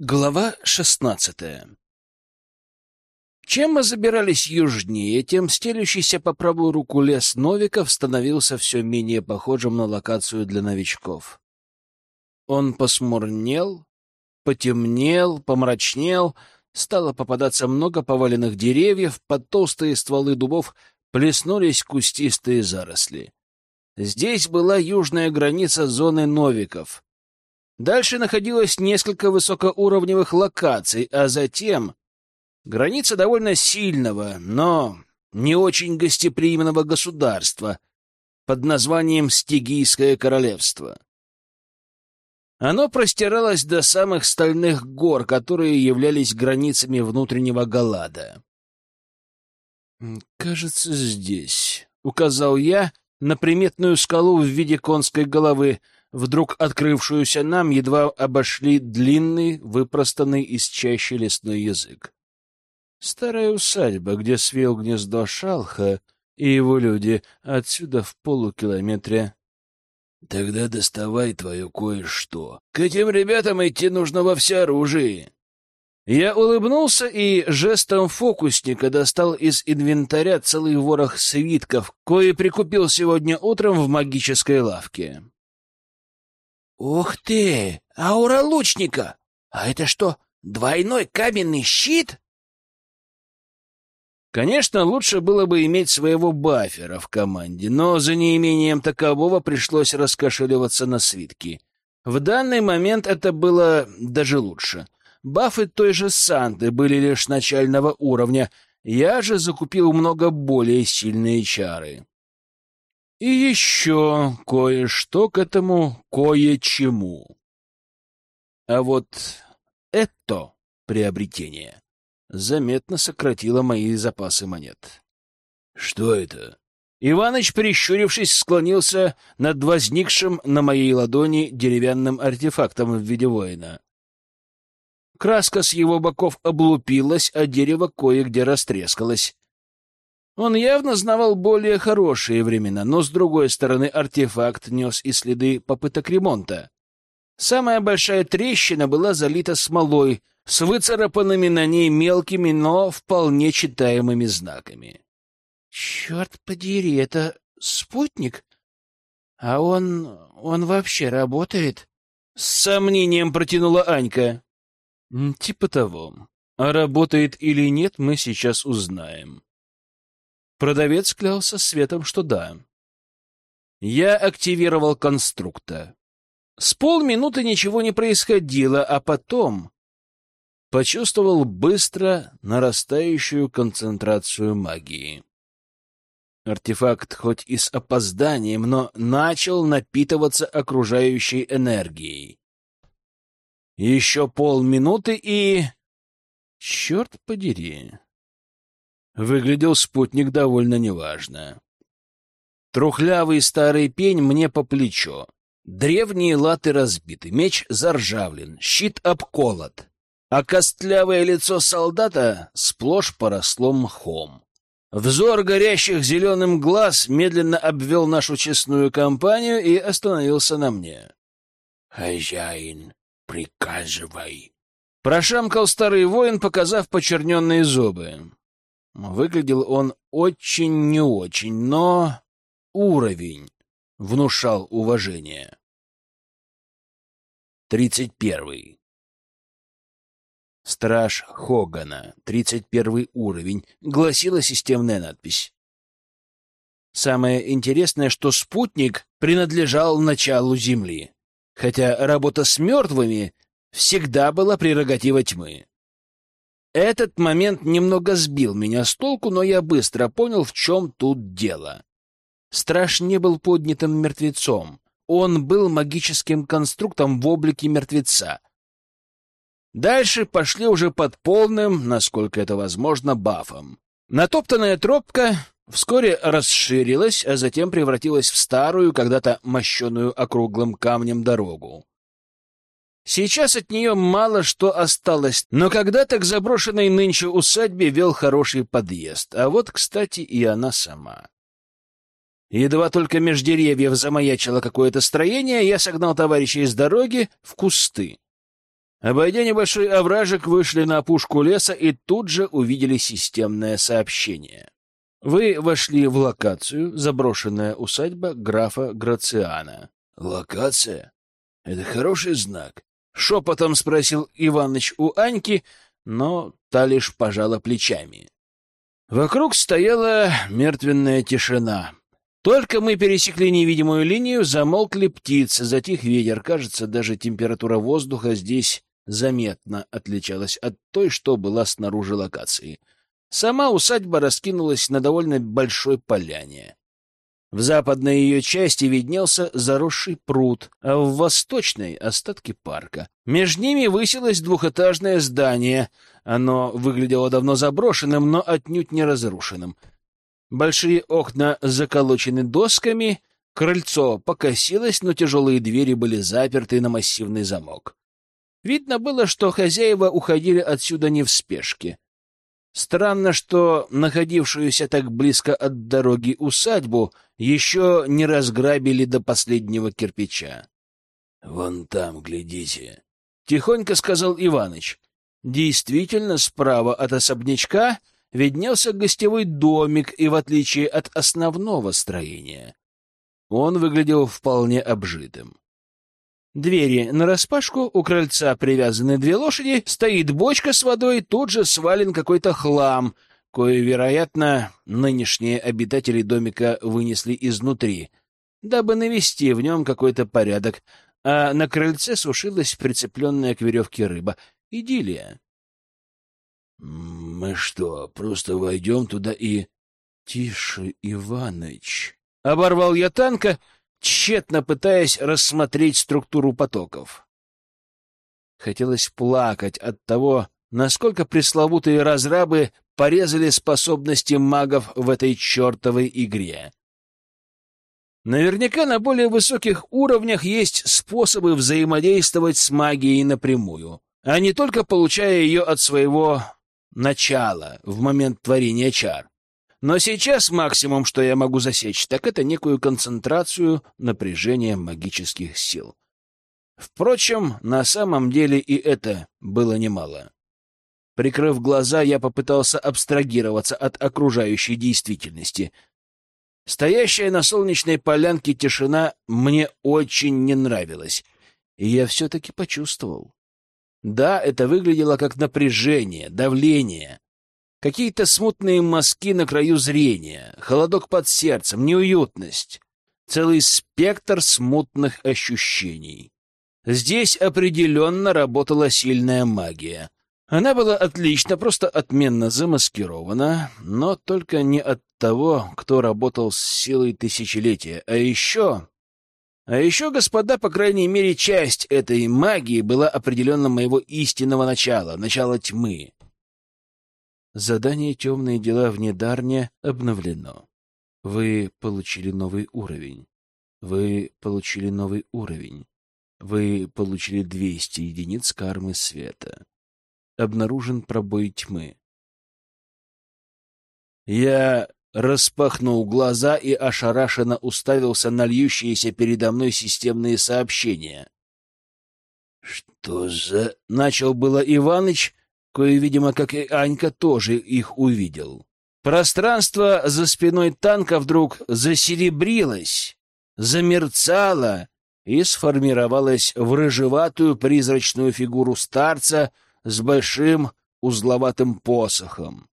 Глава шестнадцатая Чем мы забирались южнее, тем стелющийся по правую руку лес Новиков становился все менее похожим на локацию для новичков. Он посмурнел, потемнел, помрачнел, стало попадаться много поваленных деревьев, под толстые стволы дубов плеснулись кустистые заросли. Здесь была южная граница зоны Новиков — Дальше находилось несколько высокоуровневых локаций, а затем граница довольно сильного, но не очень гостеприимного государства под названием Стигийское королевство. Оно простиралось до самых стальных гор, которые являлись границами внутреннего Галада. «Кажется, здесь», — указал я на приметную скалу в виде конской головы — вдруг открывшуюся нам, едва обошли длинный, выпростанный из чащи лесной язык. Старая усадьба, где свел гнездо Шалха и его люди, отсюда в полукилометре. — Тогда доставай твое кое-что. К этим ребятам идти нужно во всеоружии. Я улыбнулся и жестом фокусника достал из инвентаря целый ворох свитков, кое прикупил сегодня утром в магической лавке. «Ух ты! Аура лучника! А это что, двойной каменный щит?» Конечно, лучше было бы иметь своего бафера в команде, но за неимением такового пришлось раскошеливаться на свитки. В данный момент это было даже лучше. Бафы той же Санты были лишь начального уровня, я же закупил много более сильные чары. И еще кое-что к этому кое-чему. А вот это приобретение заметно сократило мои запасы монет. — Что это? Иваныч, прищурившись, склонился над возникшим на моей ладони деревянным артефактом в виде воина. Краска с его боков облупилась, а дерево кое-где растрескалось. Он явно знавал более хорошие времена, но, с другой стороны, артефакт нес и следы попыток ремонта. Самая большая трещина была залита смолой, с выцарапанными на ней мелкими, но вполне читаемыми знаками. — Черт подери, это спутник? А он... он вообще работает? — с сомнением протянула Анька. — Типа того. А работает или нет, мы сейчас узнаем. Продавец клялся светом, что да. Я активировал конструкта. С полминуты ничего не происходило, а потом почувствовал быстро нарастающую концентрацию магии. Артефакт хоть и с опозданием, но начал напитываться окружающей энергией. Еще полминуты и... Черт подери! Выглядел спутник довольно неважно. Трухлявый старый пень мне по плечо. Древние латы разбиты, меч заржавлен, щит обколот, а костлявое лицо солдата сплошь поросло мхом. Взор горящих зеленым глаз медленно обвел нашу честную компанию и остановился на мне. — Хозяин, приказывай. Прошамкал старый воин, показав почерненные зубы. Выглядел он очень не очень, но уровень внушал уважение. Тридцать первый. Страж Хогана, тридцать первый уровень, гласила системная надпись. Самое интересное, что спутник принадлежал началу Земли, хотя работа с мертвыми всегда была прерогатива тьмы. Этот момент немного сбил меня с толку, но я быстро понял, в чем тут дело. Страж не был поднятым мертвецом. Он был магическим конструктом в облике мертвеца. Дальше пошли уже под полным, насколько это возможно, бафом. Натоптанная тропка вскоре расширилась, а затем превратилась в старую, когда-то мощеную округлым камнем дорогу. Сейчас от нее мало что осталось, но когда-то к заброшенной нынче усадьбе вел хороший подъезд, а вот, кстати, и она сама. Едва только меж деревьев замаячило какое-то строение, я согнал товарища из дороги в кусты. Обойдя небольшой овражек, вышли на опушку леса и тут же увидели системное сообщение. Вы вошли в локацию «Заброшенная усадьба графа Грациана». «Локация? Это хороший знак?» — шепотом спросил Иваныч у Аньки, но та лишь пожала плечами. Вокруг стояла мертвенная тишина. Только мы пересекли невидимую линию, замолкли птицы, затих ветер. Кажется, даже температура воздуха здесь заметно отличалась от той, что была снаружи локации. Сама усадьба раскинулась на довольно большой поляне. В западной ее части виднелся заросший пруд, а в восточной — остатки парка. Между ними высилось двухэтажное здание. Оно выглядело давно заброшенным, но отнюдь не разрушенным. Большие окна заколочены досками, крыльцо покосилось, но тяжелые двери были заперты на массивный замок. Видно было, что хозяева уходили отсюда не в спешке. Странно, что находившуюся так близко от дороги усадьбу еще не разграбили до последнего кирпича. — Вон там, глядите, — тихонько сказал Иваныч. Действительно, справа от особнячка виднелся гостевой домик, и в отличие от основного строения, он выглядел вполне обжитым. Двери нараспашку, у крыльца привязаны две лошади, стоит бочка с водой, тут же свален какой-то хлам, кое, вероятно, нынешние обитатели домика вынесли изнутри, дабы навести в нем какой-то порядок, а на крыльце сушилась прицепленная к веревке рыба. Идиллия. «Мы что, просто войдем туда и...» «Тише, Иваныч!» — оборвал я танка — тщетно пытаясь рассмотреть структуру потоков. Хотелось плакать от того, насколько пресловутые разрабы порезали способности магов в этой чертовой игре. Наверняка на более высоких уровнях есть способы взаимодействовать с магией напрямую, а не только получая ее от своего начала в момент творения чар. Но сейчас максимум, что я могу засечь, так это некую концентрацию напряжения магических сил. Впрочем, на самом деле и это было немало. Прикрыв глаза, я попытался абстрагироваться от окружающей действительности. Стоящая на солнечной полянке тишина мне очень не нравилась, и я все-таки почувствовал. Да, это выглядело как напряжение, давление, Какие-то смутные мазки на краю зрения, холодок под сердцем, неуютность. Целый спектр смутных ощущений. Здесь определенно работала сильная магия. Она была отлично, просто отменно замаскирована, но только не от того, кто работал с силой тысячелетия. А еще... А еще, господа, по крайней мере, часть этой магии была определенно моего истинного начала, начала тьмы. Задание «Темные дела в Недарне» обновлено. Вы получили новый уровень. Вы получили новый уровень. Вы получили 200 единиц кармы света. Обнаружен пробой тьмы. Я распахнул глаза и ошарашенно уставился на льющиеся передо мной системные сообщения. «Что за...» — начал было Иваныч, кое, видимо, как и Анька, тоже их увидел. Пространство за спиной танка вдруг засеребрилось, замерцало и сформировалось в рыжеватую призрачную фигуру старца с большим узловатым посохом.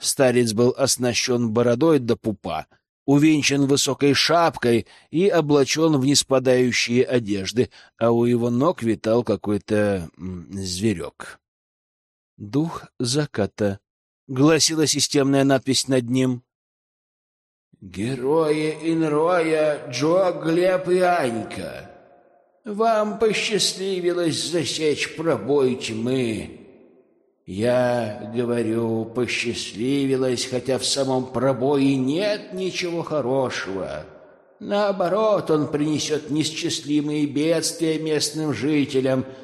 Старец был оснащен бородой до пупа, увенчан высокой шапкой и облачен в неспадающие одежды, а у его ног витал какой-то зверек. «Дух заката», — гласила системная надпись над ним. «Герои Инроя Джо, Глеб и Анька, вам посчастливилось засечь пробой тьмы. Я говорю, посчастливилось, хотя в самом пробое нет ничего хорошего». Наоборот, он принесет несчастливые бедствия местным жителям —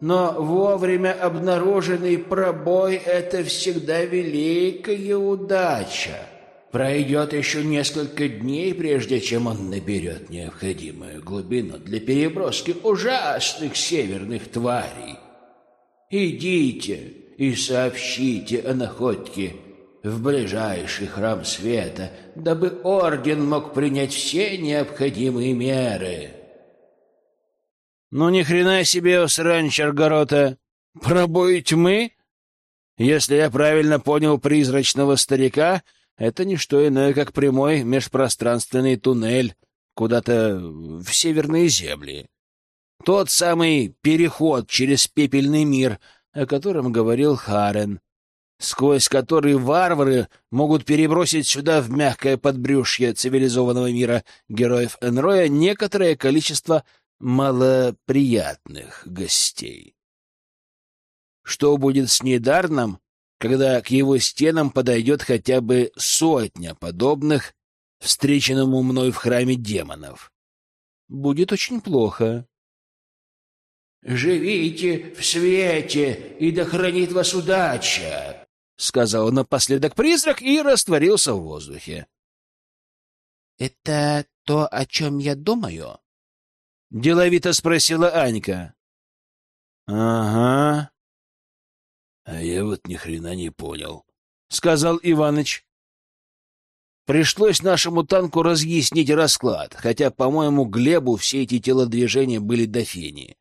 но вовремя обнаруженный пробой — это всегда великая удача. Пройдет еще несколько дней, прежде чем он наберет необходимую глубину для переброски ужасных северных тварей. Идите и сообщите о находке в ближайший храм света, дабы орден мог принять все необходимые меры. Ну ни хрена себе, срань Чаргорота! Пробой тьмы? Если я правильно понял призрачного старика, это не что иное, как прямой межпространственный туннель куда-то в северные земли. Тот самый переход через пепельный мир, о котором говорил Харен, сквозь который варвары могут перебросить сюда в мягкое подбрюшье цивилизованного мира героев Энроя некоторое количество малоприятных гостей. Что будет с Недарном, когда к его стенам подойдет хотя бы сотня подобных встреченному мной в храме демонов? Будет очень плохо. «Живите в свете, и да хранит вас удача!» — сказал напоследок призрак и растворился в воздухе. «Это то, о чем я думаю?» — деловито спросила Анька. «Ага». «А я вот ни хрена не понял», — сказал Иваныч. Пришлось нашему танку разъяснить расклад, хотя, по-моему, Глебу все эти телодвижения были до фени.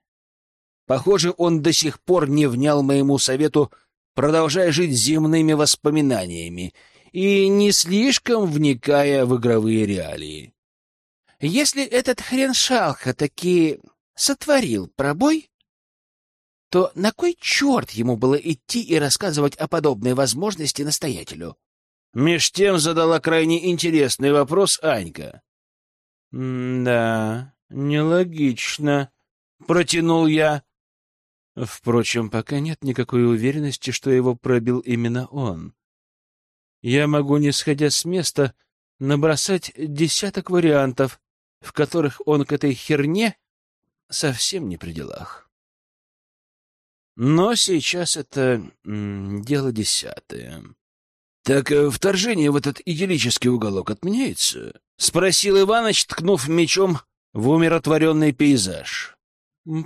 Похоже, он до сих пор не внял моему совету, продолжая жить земными воспоминаниями и не слишком вникая в игровые реалии. Если этот хрен Шалха таки сотворил пробой, то на кой черт ему было идти и рассказывать о подобной возможности настоятелю? Меж тем задала крайне интересный вопрос Анька. «Да, нелогично», — протянул я. Впрочем, пока нет никакой уверенности, что его пробил именно он. Я могу, не сходя с места, набросать десяток вариантов, в которых он к этой херне совсем не при делах. Но сейчас это дело десятое. — Так э, вторжение в этот идиллический уголок отменяется? — спросил Иваныч, ткнув мечом в умиротворенный пейзаж.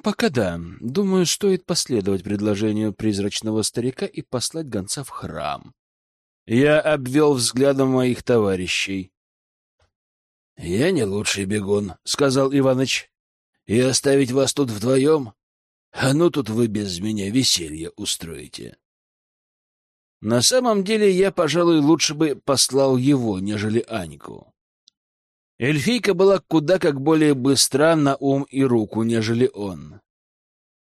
«Пока да. Думаю, стоит последовать предложению призрачного старика и послать гонца в храм». Я обвел взглядом моих товарищей. «Я не лучший бегун», — сказал Иваныч. «И оставить вас тут вдвоем? А ну тут вы без меня веселье устроите». На самом деле я, пожалуй, лучше бы послал его, нежели Аньку. Эльфийка была куда как более быстра на ум и руку, нежели он.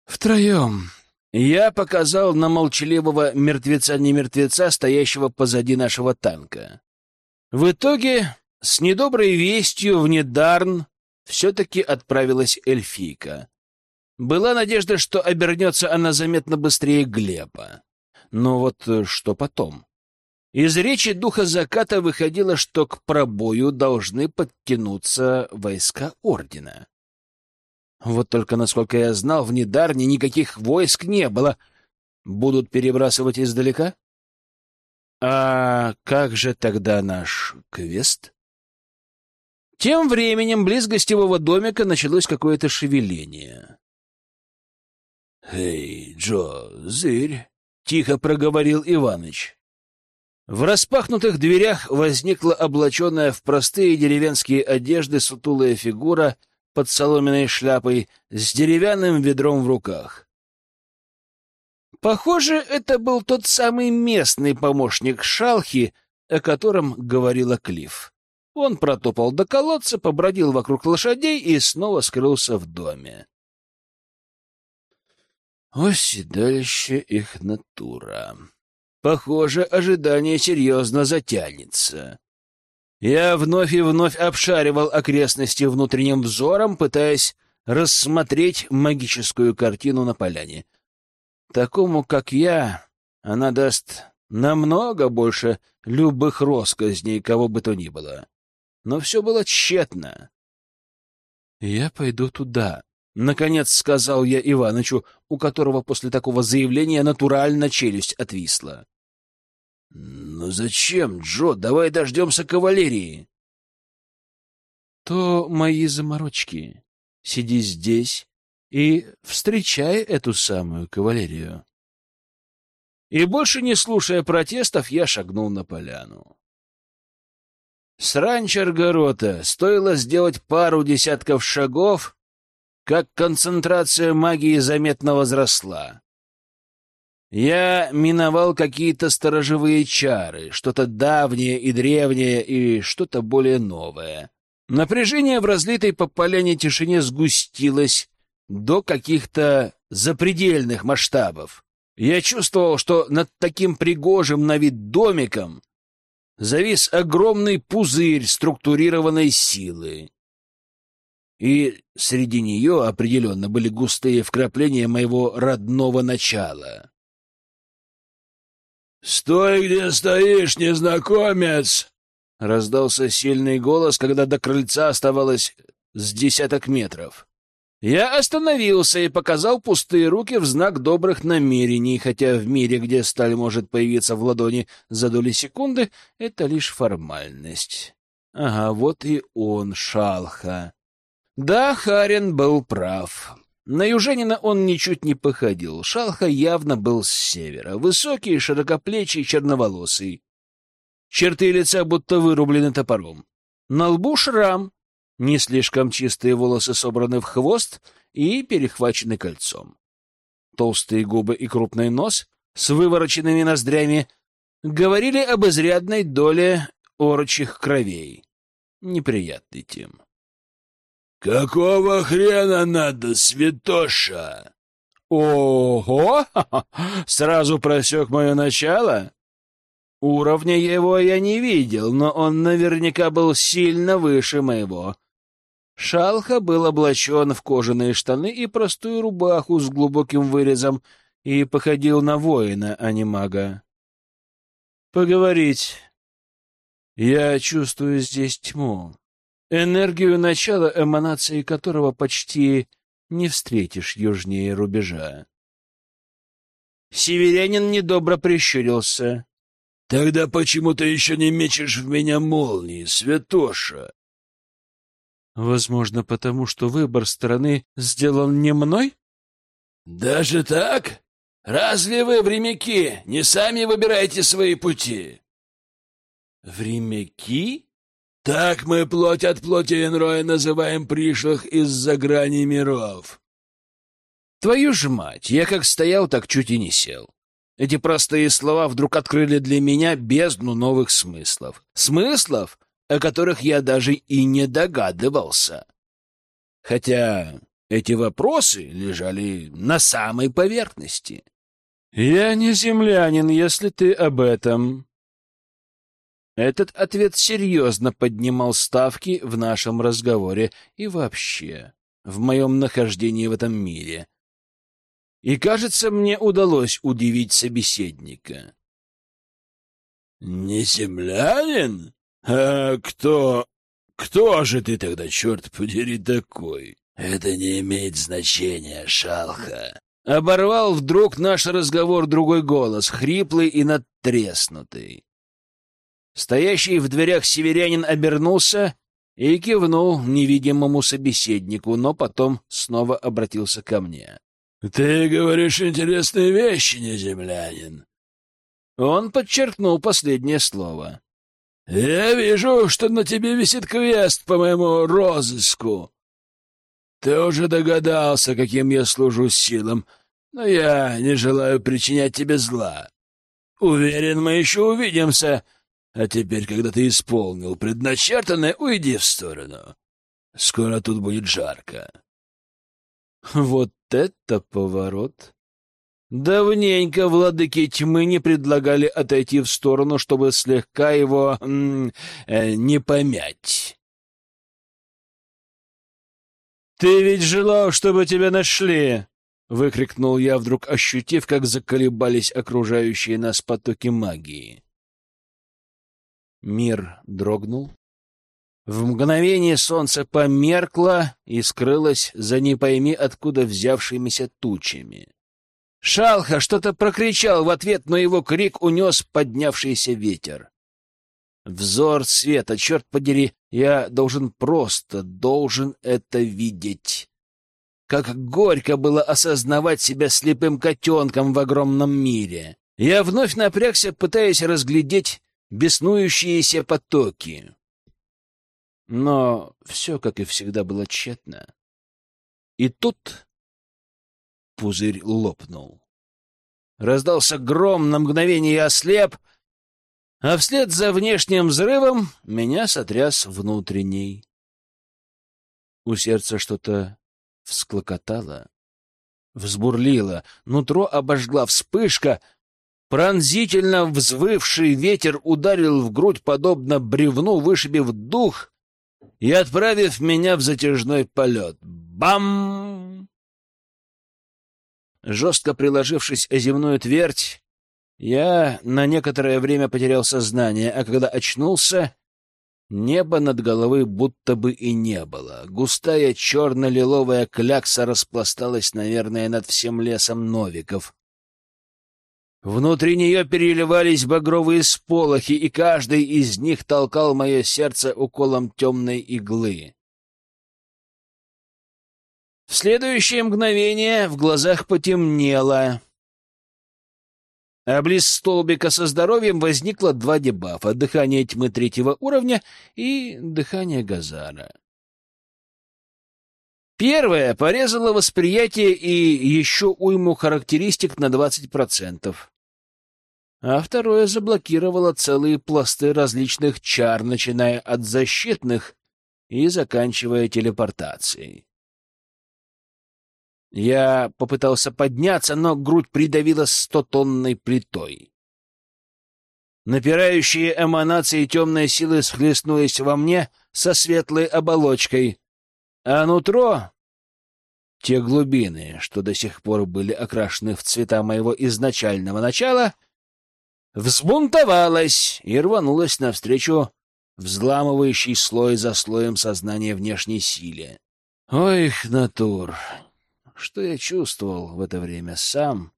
Втроем. Я показал на молчаливого мертвеца-не-мертвеца, стоящего позади нашего танка. В итоге, с недоброй вестью в Недарн все-таки отправилась эльфийка. Была надежда, что обернется она заметно быстрее Глеба. Но вот что потом? Из речи духа заката выходило, что к пробою должны подтянуться войска ордена. Вот только, насколько я знал, в Недарне никаких войск не было. Будут перебрасывать издалека? А как же тогда наш квест? Тем временем близ гостевого домика началось какое-то шевеление. «Эй, Джо, зырь!» — тихо проговорил Иваныч. В распахнутых дверях возникла облаченная в простые деревенские одежды сутулая фигура под соломенной шляпой с деревянным ведром в руках. Похоже, это был тот самый местный помощник Шалхи, о котором говорила Клифф. Он протопал до колодца, побродил вокруг лошадей и снова скрылся в доме. Оседалище их натура. Похоже, ожидание серьезно затянется. Я вновь и вновь обшаривал окрестности внутренним взором, пытаясь рассмотреть магическую картину на поляне. Такому, как я, она даст намного больше любых росказней, кого бы то ни было. Но все было тщетно. «Я пойду туда», — наконец сказал я Иванычу, у которого после такого заявления натурально челюсть отвисла. «Ну зачем, Джо? Давай дождемся кавалерии!» «То мои заморочки. Сиди здесь и встречай эту самую кавалерию». И больше не слушая протестов, я шагнул на поляну. С ранчер-горота стоило сделать пару десятков шагов, как концентрация магии заметно возросла. Я миновал какие-то сторожевые чары, что-то давнее и древнее, и что-то более новое. Напряжение в разлитой по поляне тишине сгустилось до каких-то запредельных масштабов. Я чувствовал, что над таким пригожим на вид домиком завис огромный пузырь структурированной силы и среди нее определенно были густые вкрапления моего родного начала. «Стой, где стоишь, незнакомец!» — раздался сильный голос, когда до крыльца оставалось с десяток метров. Я остановился и показал пустые руки в знак добрых намерений, хотя в мире, где сталь может появиться в ладони за доли секунды, это лишь формальность. Ага, вот и он, Шалха. Да, Харин был прав. На южанина он ничуть не походил. Шалха явно был с севера. Высокий, широкоплечий, черноволосый. Черты лица будто вырублены топором. На лбу шрам. Не слишком чистые волосы собраны в хвост и перехвачены кольцом. Толстые губы и крупный нос с вывороченными ноздрями говорили об изрядной доле орочих кровей. Неприятный тем. «Какого хрена надо, святоша?» «Ого! Сразу просек мое начало?» Уровня его я не видел, но он наверняка был сильно выше моего. Шалха был облачен в кожаные штаны и простую рубаху с глубоким вырезом и походил на воина, а не мага. «Поговорить. Я чувствую здесь тьму энергию начала, эманации которого почти не встретишь южнее рубежа. Северянин недобро прищурился. — Тогда почему ты еще не мечешь в меня молнии, святоша? — Возможно, потому что выбор стороны сделан не мной? — Даже так? Разве вы, времяки, не сами выбираете свои пути? — Времяки? Так мы плоть от плоти Энроя называем пришлых из-за грани миров. Твою ж мать, я как стоял, так чуть и не сел. Эти простые слова вдруг открыли для меня бездну новых смыслов. Смыслов, о которых я даже и не догадывался. Хотя эти вопросы лежали на самой поверхности. «Я не землянин, если ты об этом», этот ответ серьезно поднимал ставки в нашем разговоре и вообще в моем нахождении в этом мире. И, кажется, мне удалось удивить собеседника. «Не землянин? А кто... кто же ты тогда, черт подери, такой? Это не имеет значения, шалха!» Оборвал вдруг наш разговор другой голос, хриплый и надтреснутый. Стоящий в дверях северянин обернулся и кивнул невидимому собеседнику, но потом снова обратился ко мне. — Ты говоришь интересные вещи, неземлянин. Он подчеркнул последнее слово. — Я вижу, что на тебе висит квест по моему розыску. Ты уже догадался, каким я служу силам, но я не желаю причинять тебе зла. Уверен, мы еще увидимся, — а теперь, когда ты исполнил предначертанное, уйди в сторону. Скоро тут будет жарко. Вот это поворот! Давненько владыки тьмы не предлагали отойти в сторону, чтобы слегка его э, не помять. «Ты ведь желал, чтобы тебя нашли!» — выкрикнул я, вдруг ощутив, как заколебались окружающие нас потоки магии. Мир дрогнул. В мгновение солнце померкло и скрылось за не пойми откуда взявшимися тучами. Шалха что-то прокричал в ответ, но его крик унес поднявшийся ветер. Взор света, черт подери, я должен просто, должен это видеть. Как горько было осознавать себя слепым котенком в огромном мире. Я вновь напрягся, пытаясь разглядеть беснующиеся потоки. Но все, как и всегда, было тщетно. И тут пузырь лопнул. Раздался гром, на мгновение я ослеп, а вслед за внешним взрывом меня сотряс внутренний. У сердца что-то всклокотало, взбурлило, нутро обожгла вспышка, пронзительно взвывший ветер ударил в грудь, подобно бревну, вышибив дух и отправив меня в затяжной полет. Бам! Жестко приложившись о земную твердь, я на некоторое время потерял сознание, а когда очнулся, неба над головой будто бы и не было. Густая черно-лиловая клякса распласталась, наверное, над всем лесом новиков. Внутри нее переливались багровые сполохи, и каждый из них толкал мое сердце уколом темной иглы. В следующее мгновение в глазах потемнело. А близ столбика со здоровьем возникло два дебафа — дыхание тьмы третьего уровня и дыхание Газара. Первое порезало восприятие и еще уйму характеристик на 20%. А второе заблокировало целые пласты различных чар, начиная от защитных и заканчивая телепортацией. Я попытался подняться, но грудь придавила стотонной плитой. Напирающие эманации темной силы схлестнулись во мне со светлой оболочкой, а нутро — те глубины, что до сих пор были окрашены в цвета моего изначального начала — взбунтовалась и рванулась навстречу взламывающий слой за слоем сознания внешней силе. Ой, их натур! Что я чувствовал в это время сам,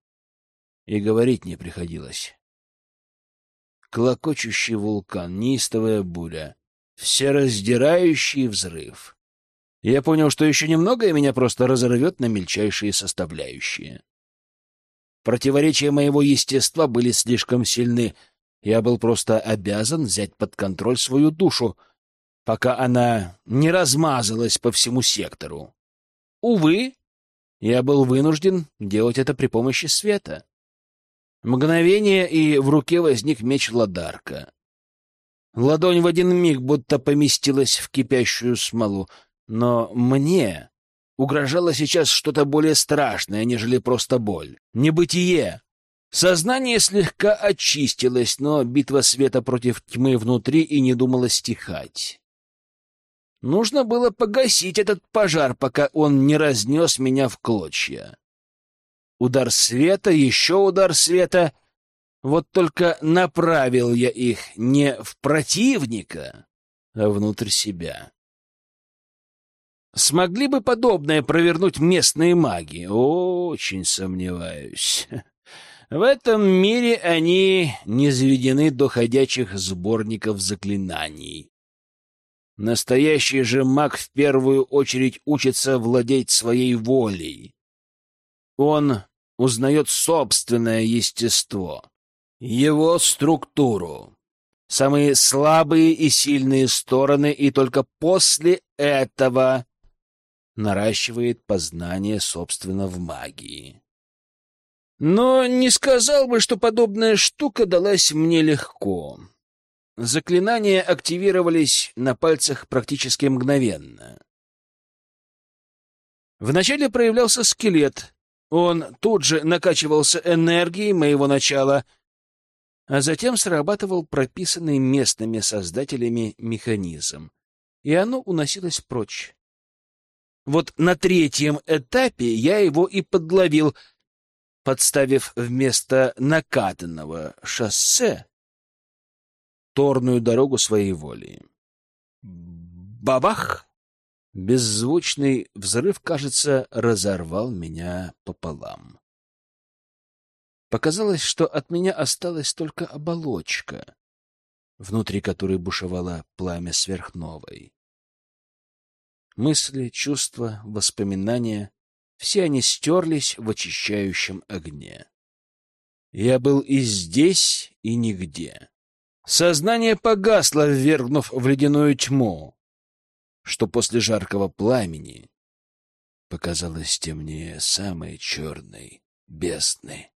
и говорить не приходилось. Клокочущий вулкан, неистовая буря, всераздирающий взрыв. Я понял, что еще немного, и меня просто разорвет на мельчайшие составляющие. Противоречия моего естества были слишком сильны. Я был просто обязан взять под контроль свою душу, пока она не размазалась по всему сектору. Увы, я был вынужден делать это при помощи света. Мгновение, и в руке возник меч Ладарка. Ладонь в один миг будто поместилась в кипящую смолу, но мне угрожало сейчас что-то более страшное, нежели просто боль. Небытие. Сознание слегка очистилось, но битва света против тьмы внутри и не думала стихать. Нужно было погасить этот пожар, пока он не разнес меня в клочья. Удар света, еще удар света. Вот только направил я их не в противника, а внутрь себя. Смогли бы подобное провернуть местные маги? Очень сомневаюсь. В этом мире они не заведены до ходячих сборников заклинаний. Настоящий же маг в первую очередь учится владеть своей волей. Он узнает собственное естество, его структуру, самые слабые и сильные стороны, и только после этого наращивает познание, собственно, в магии. Но не сказал бы, что подобная штука далась мне легко. Заклинания активировались на пальцах практически мгновенно. Вначале проявлялся скелет. Он тут же накачивался энергией моего начала, а затем срабатывал прописанный местными создателями механизм, и оно уносилось прочь. Вот на третьем этапе я его и подловил, подставив вместо накатанного шоссе торную дорогу своей воли. Бабах! Беззвучный взрыв, кажется, разорвал меня пополам. Показалось, что от меня осталась только оболочка, внутри которой бушевало пламя сверхновой. Мысли, чувства, воспоминания — все они стерлись в очищающем огне. Я был и здесь, и нигде. Сознание погасло, ввергнув в ледяную тьму, что после жаркого пламени показалось темнее самой черной бездны.